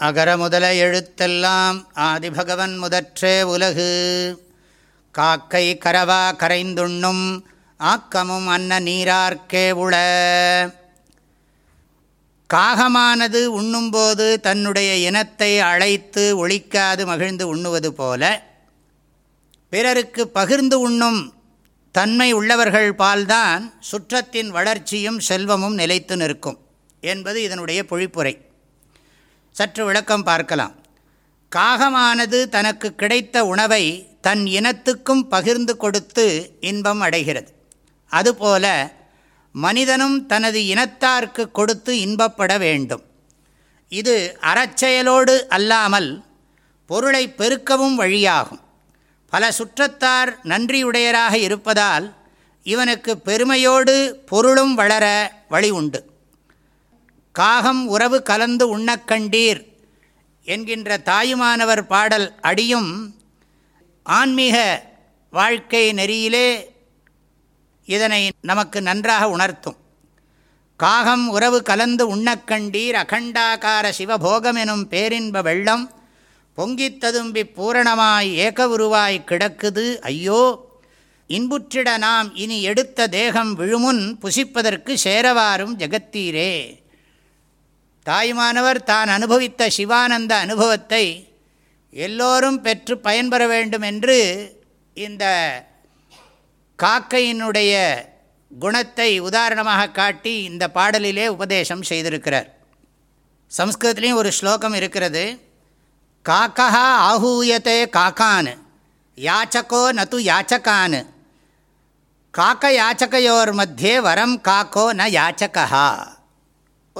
அகர முதல எழுத்தெல்லாம் ஆதிபகவன் முதற்றே உலகு. காக்கை கரவா கரைந்துண்ணும் ஆக்கமும் அன்ன நீரார்க்கே உள. காகமானது உண்ணும்போது தன்னுடைய இனத்தை அழைத்து ஒழிக்காது மகிழ்ந்து உண்ணுவது போல பிறருக்கு பகிர்ந்து உண்ணும் தன்மை உள்ளவர்கள் பால்தான் சுற்றத்தின் வளர்ச்சியும் செல்வமும் நிலைத்து நிற்கும் என்பது இதனுடைய பொழிப்புரை. சற்று விளக்கம் பார்க்கலாம். காகமானது தனக்கு கிடைத்த உணவை தன் இனத்துக்கும் பகிர்ந்து கொடுத்து இன்பம் அடைகிறது. அதுபோல மனிதனும் தனது இனத்தார்க்கு கொடுத்து இன்பப்பட வேண்டும். இது அறச்செயலோடு அல்லாமல் பொருளை பெருக்கவும் வழியாகும். பல சுற்றத்தார் நன்றியுடையராக இருப்பதால் இவனுக்கு பெருமையோடு பொருளும் வளர வழி உண்டு. காகம் உறவு கலந்து உண்ணக்கண்டீர் என்கின்ற தாயுமானவர் பாடல் அடியும் ஆன்மீக வாழ்க்கை நெறியிலே இதனை நமக்கு நன்றாக உணர்த்தும். காகம் உறவு கலந்து உண்ணக்கண்டீர் அகண்டாகார சிவபோகம் எனும் பேரின்ப வெள்ளம் பொங்கித் ததும்பி பூரணமாய் ஏக உருவாய் கிடக்குது. ஐயோ! இன்புற்றிட நாம் இனி எடுத்த தேகம் விழுமுன் புசிப்பதற்கு சேரவாரும் ஜெகத்தீரே. தாய்மானவர் தான் அனுபவித்த சிவானந்த அனுபவத்தை எல்லோரும் பெற்று பயன்பெற வேண்டும் என்று இந்த காக்கையினுடைய குணத்தை உதாரணமாக காட்டி இந்த பாடலிலே உபதேசம் செய்திருக்கிறார். சம்ஸ்கிருதத்துலேயும் ஒரு ஸ்லோகம் இருக்கிறது. காக்கா ஆகூயத்தே காக்கான் யாச்சகோ நது யாச்சகான் காக்க யாச்சகையோர் மத்தியே வரம் காக்கோ ந யாச்சகா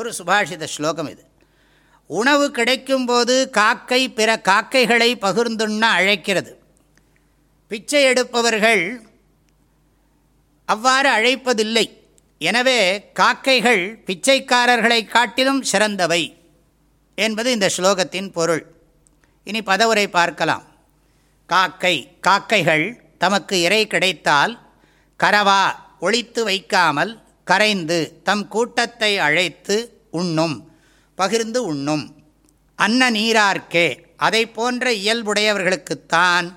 ஒரு சுபாஷித ஸ்லோகம் இது. உணவு கிடைக்கும்போது காக்கை பிற காக்கைகளை பகிர்ந்துண்ண அழைக்கிறது. பிச்சை எடுப்பவர்கள் அவ்வாறு அழைப்பதில்லை. எனவே காக்கைகள் பிச்சைக்காரர்களை காட்டிலும் சிறந்தவை என்பது இந்த ஸ்லோகத்தின் பொருள். இனி பதவுரை பார்க்கலாம். காக்கை காக்கைகள் தமக்கு இறை கிடைத்தால் கரவா ஒழித்து வைக்காமல் கரைந்து தம் கூட்டத்தை அழைத்து உண்ணும். பகிர்ந்து உண்ணும். அன்ன நீரார்க்கே. அதை போன்ற இயல்புடையவர்களுக்குத்தான்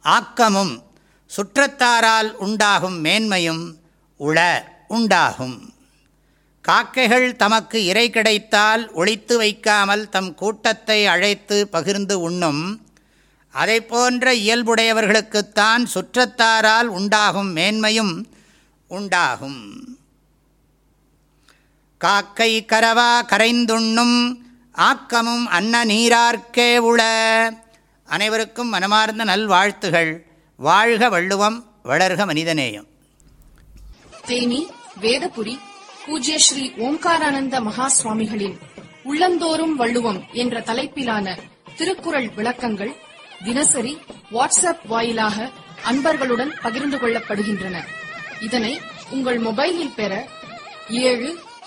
ஆக்கமும் சுற்றத்தாரால் உண்டாகும் மேன்மையும் உள உண்டாகும். காக்கைகள் தமக்கு இறை கிடைத்தால் ஒழித்து வைக்காமல் தம் கூட்டத்தை அழைத்து பகிர்ந்து உண்ணும். அதை போன்ற இயல்புடையவர்களுக்குத்தான் சுற்றத்தாரால் உண்டாகும் மேன்மையும் உண்டாகும். காக்கை கரவா கரைந்துண்ணும் ஆக்கமும் அன்ன நீரார்க்கே உள. அனைவருக்கும் மனமார்ந்த நல்வாழ்த்துகள். வாழ்க வள்ளுவம் வளர்க மனிதநேயம். தேனி வேதபுரி பூஜ்ய ஸ்ரீ ஓம்காரானந்த மகா சுவாமிகளின் உள்ளந்தோறும் வள்ளுவம் என்ற தலைப்பிலான திருக்குறள் விளக்கங்கள் தினசரி வாட்ஸ்அப் வாயிலாக அன்பர்களுடன் பகிர்ந்து கொள்ளப்படுகின்றன. இதனை உங்கள் மொபைலில் பெற ஏழு